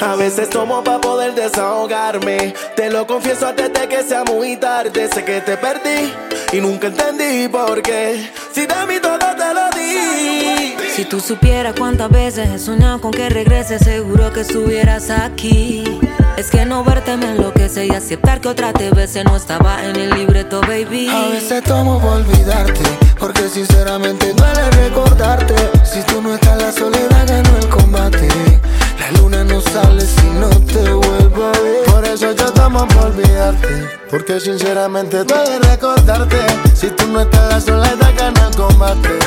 A veces tomo para poder desahogarme. Te lo confieso antes de que sea muy tarde. Sé que te perdí y nunca entendí por qué. Si de mí todo te lo di. Si tú supieras cuántas veces he soñado con que regreses, seguro que estuvieras aquí. Es que no verte me enloquece y aceptar que otra te no estaba en el libreto, baby. A veces tomo por olvidarte, porque sinceramente duele recordarte. Si tú no estás, la soledad ganó el combate. La luna no sale si no te vuelvo a ver. Por eso yo tomo por olvidarte, porque sinceramente duele recordarte. Si tú no estás, la soledad ganó el combate.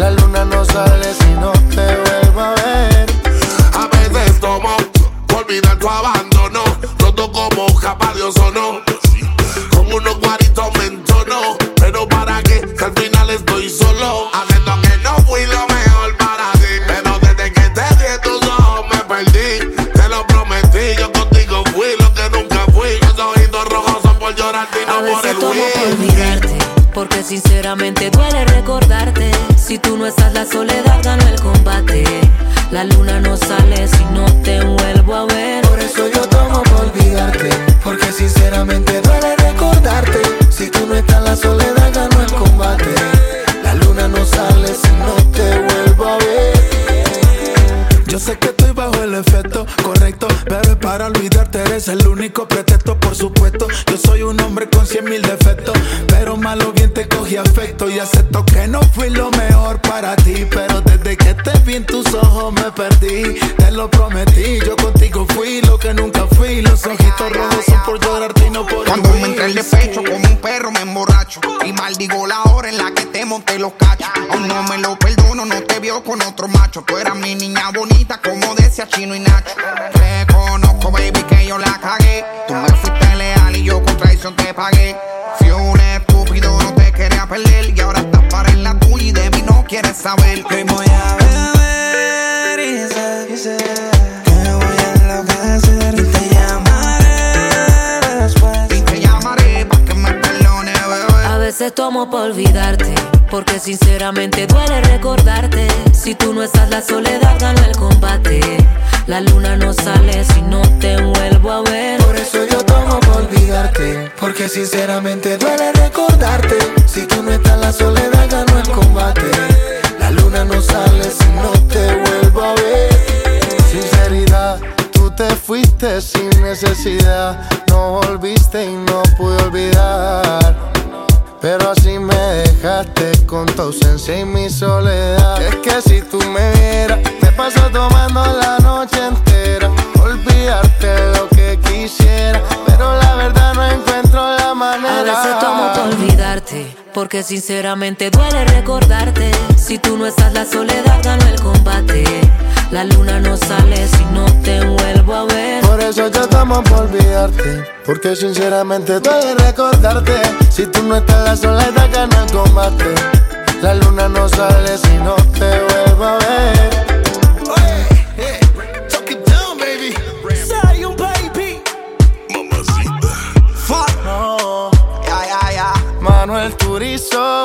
La luna no sale si no te vuelvo a ver. A por olvidar tu abandono. Roto como japa Dios o no. Con unos guaritos me entono. Pero para qué, que al final estoy solo. Haciendo que no fui lo mejor para ti. Pero desde que te di en tus ojos me perdí. Te lo prometí, yo contigo fui lo que nunca fui. Los ojitos rojos son por llorar y A no por veces el por olvidarte, porque sinceramente duele recordarte. Si tú el único pretexto, por supuesto. Yo soy un hombre con cien mil defectos, pero malo bien te cogí afecto y acepto que no fui lo mejor para ti, pero desde que te vi en tus ojos me perdí. Te lo prometí, yo contigo fui lo que nunca fui. Los ojitos rojos son por llorarte y no por Cuando me entra el despecho como un perro me emborracho Y maldigo la hora en la que te monté los cachos Aún no me lo perdono, no te vio con otro macho Tú eras mi niña bonita como decía Chino y Nacho baby que yo la cagué Tú me fuiste leal y yo con traición te pagué Fui un estúpido, no te quería perder Y ahora estás para en la tuya y de mí no quieres saber Hoy voy a beber y sé que me voy a enloquecer y te llamaré después. Y te llamaré pa' que me perdone bebé A veces tomo por olvidarte, porque sinceramente duele recordarte. Si tú no estás, la soledad ganó el combate. La luna no sale sinceramente duele recordarte. Si tú no estás, la soledad ganó el combate. La luna no sale si no te vuelvo a ver. Sinceridad, tú te fuiste sin necesidad. No volviste y no pude olvidar. Pero así me dejaste con tu ausencia y mi soledad. Es que si tú me vieras, me paso tomando la noche entera. Porque sinceramente duele recordarte. Si tú no estás, la soledad ganó el combate. La luna no sale si no te vuelvo a ver. Por eso yo tomo por olvidarte, porque sinceramente duele recordarte. Si tú no estás, la soledad gana el combate. La luna no sale si no te vuelvo a ver. Manuel Turizo.